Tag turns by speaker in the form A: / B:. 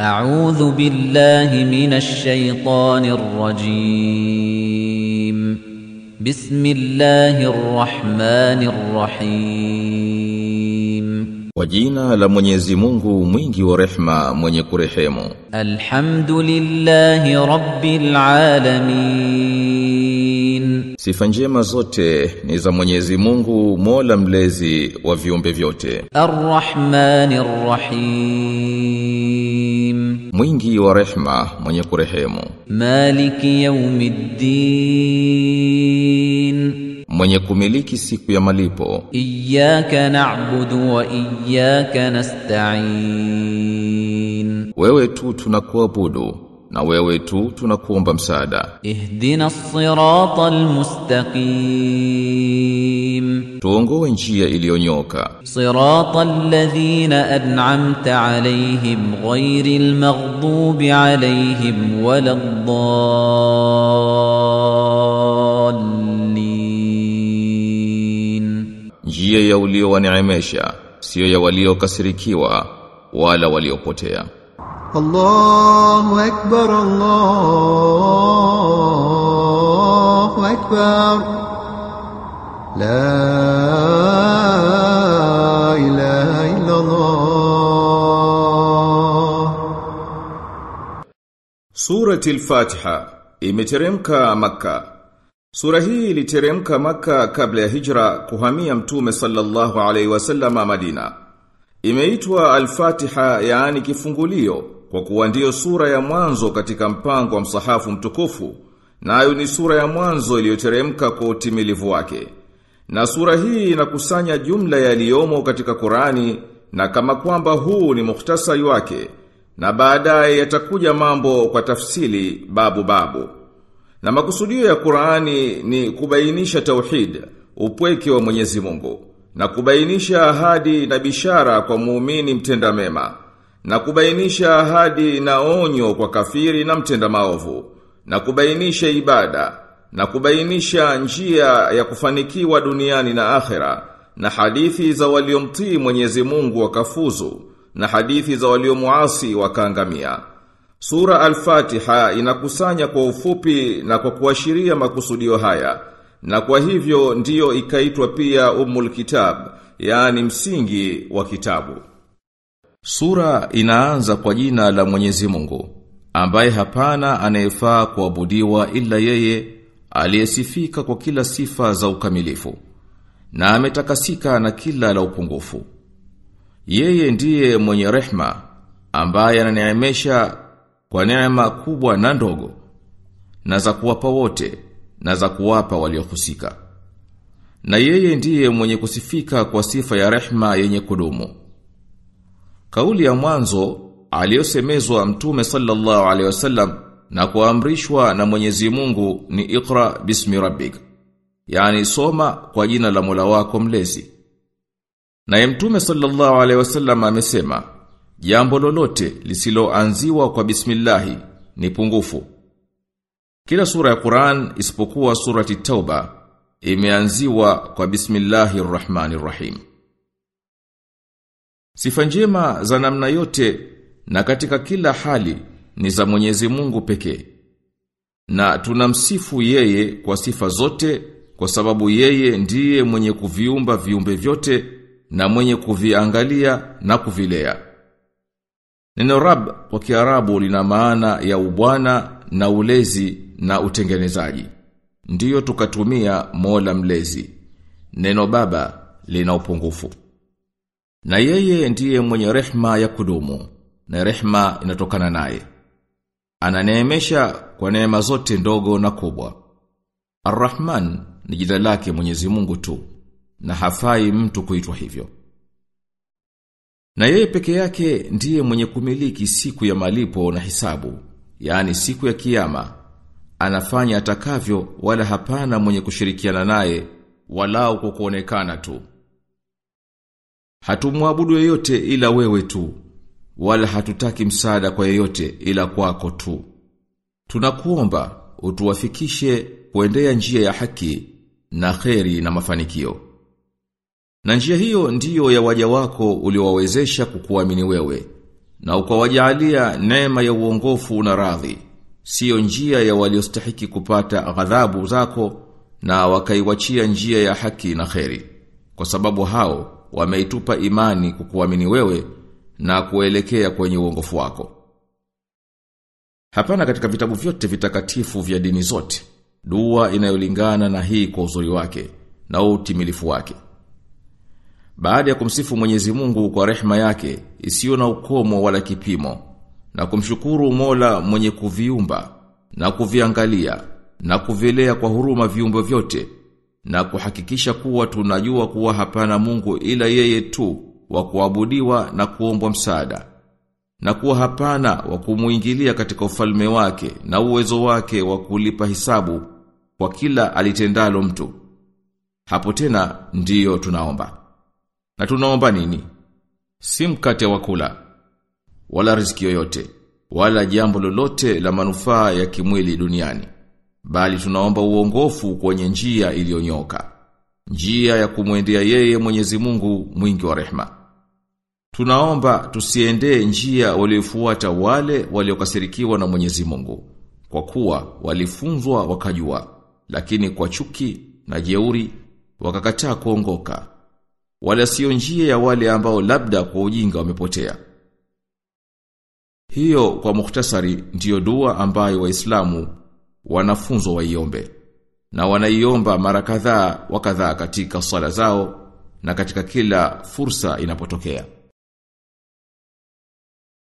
A: أعوذ بالله من الشيطان الرجيم. بسم الله الرحمن الرحيم.
B: Kwa jina la Mwenyezi Mungu mwingi wa rehma mwenye kurehemu.
A: الحمد لله رب العالمين
B: Sifa njema zote ni za Mwenyezi Mungu, Mola mlezi wa viumbe vyote.
A: Arrahmanir Rahim.
B: Mwingi wa rehma, mwenye kurehemu.
A: Maliki yawmiddin.
B: Mwenye kumiliki siku ya malipo.
A: Iyyaka na'budu wa iyyaka nasta'in.
B: Wewe tu tunakuabudu na wewe tu tunakuomba msaada.
A: Ihdina sirata almustaqim,
B: tuongoe njia iliyonyoka.
A: Sirata alladhina an'amta alayhim ghairi almaghdubi alayhim wala ddallin,
B: njia ya uliowaneemesha, sio ya waliokasirikiwa wala waliopotea.
C: الله أكبر الله أكبر لا إله إلا الله
B: Surati al-Fatiha imeteremka Makka. Sura hii iliteremka Makka kabla ya hijra kuhamia Mtume sallallahu alaihi wasallam Madina. Imeitwa al-Fatiha yaani kifungulio kwa kuwa ndiyo sura ya mwanzo katika mpango wa msahafu mtukufu nayo ni sura ya mwanzo iliyoteremka kwa utimilivu wake. Na sura hii inakusanya jumla yaliyomo katika Qurani na kama kwamba huu ni mukhtasari wake na baadaye yatakuja mambo kwa tafsili babu babu. Na makusudio ya Qur'ani ni kubainisha tauhid, upweke wa Mwenyezi Mungu, na kubainisha ahadi na bishara kwa muumini mtenda mema, na kubainisha ahadi na onyo kwa kafiri na mtenda maovu, na kubainisha ibada, na kubainisha njia ya kufanikiwa duniani na akhera, na hadithi za waliomtii Mwenyezi Mungu wakafuzu, na hadithi za waliomuasi wakaangamia. Sura Al-Fatiha inakusanya kwa ufupi na kwa kuashiria makusudio haya, na kwa hivyo ndiyo ikaitwa pia umul Kitab, yani msingi wa kitabu. Sura inaanza kwa jina la Mwenyezi Mungu, ambaye hapana anayefaa kuabudiwa ila yeye, aliyesifika kwa kila sifa za ukamilifu, na ametakasika na kila la upungufu. Yeye ndiye mwenye rehma ambaye ananeemesha kwa neema kubwa na ndogo na za kuwapa wote na za kuwapa waliohusika. Na yeye ndiye mwenye kusifika kwa sifa ya rehma yenye kudumu. Kauli ya mwanzo aliyosemezwa Mtume sallallahu alaihi wasallam na kuamrishwa na Mwenyezi Mungu ni Iqra bismi rabbik. Yaani soma kwa jina la Mola wako mlezi. Na Mtume sallallahu alaihi wasallam amesema, jambo lolote lisiloanziwa kwa bismillahi ni pungufu. Kila sura ya Qur'an isipokuwa surati Tauba imeanziwa kwa bismillahir rahmanir rahim. Sifa njema za namna yote na katika kila hali ni za Mwenyezi Mungu pekee. Na tunamsifu yeye kwa sifa zote kwa sababu yeye ndiye mwenye kuviumba viumbe vyote na mwenye kuviangalia na kuvilea. Neno Rab kwa Kiarabu lina maana ya ubwana na ulezi na utengenezaji. Ndiyo tukatumia Mola mlezi. Neno baba lina upungufu. Na yeye ndiye mwenye rehma ya kudumu na rehma inatokana naye. Ananeemesha kwa neema zote ndogo na kubwa. arrahman ni jina lake Mwenyezi Mungu tu na hafai mtu kuitwa hivyo. Na yeye peke yake ndiye mwenye kumiliki siku ya malipo na hisabu, yani siku ya kiyama. Anafanya atakavyo wala hapana mwenye kushirikiana naye walau kwa kuonekana tu. Hatumwabudu yeyote ila wewe tu, wala hatutaki msaada kwa yeyote ila kwako tu. Tunakuomba utuwafikishe kuendea njia ya haki na kheri na mafanikio. Na njia hiyo ndiyo ya waja wako uliowawezesha kukuamini wewe na ukawajaalia neema ya uongofu na radhi sio njia ya waliostahiki kupata ghadhabu zako na wakaiwachia njia ya haki na kheri. Kwa sababu hao wameitupa imani kukuamini wewe na kuelekea kwenye uongofu wako. Hapana katika vitabu vyote vitakatifu vya dini zote dua inayolingana na hii kwa uzuri wake na utimilifu wake. Baada ya kumsifu Mwenyezi Mungu kwa rehema yake isiyo na ukomo wala kipimo na kumshukuru Mola mwenye kuviumba na kuviangalia na kuvilea kwa huruma viumbe vyote na kuhakikisha kuwa tunajua kuwa hapana Mungu ila yeye tu wa kuabudiwa na kuombwa msaada na kuwa hapana wa kumuingilia katika ufalme wake na uwezo wake wa kulipa hisabu kwa kila alitendalo mtu. Hapo tena ndiyo tunaomba. Na tunaomba nini? Si mkate wa kula, wala riziki yoyote, wala jambo lolote la manufaa ya kimwili duniani. Bali tunaomba uongofu kwenye njia iliyonyoka. Njia ya kumwendea yeye Mwenyezi Mungu mwingi wa rehma Tunaomba tusiendee njia waliofuata wale waliokasirikiwa na Mwenyezi Mungu, kwa kuwa walifunzwa wakajua, lakini kwa chuki na jeuri wakakataa kuongoka wala sio njia ya wale ambao labda kwa ujinga wamepotea. Hiyo kwa mukhtasari ndiyo dua ambayo waislamu wanafunzwa waiombe na wanaiomba mara kadhaa wa kadhaa katika sala zao na katika kila fursa inapotokea.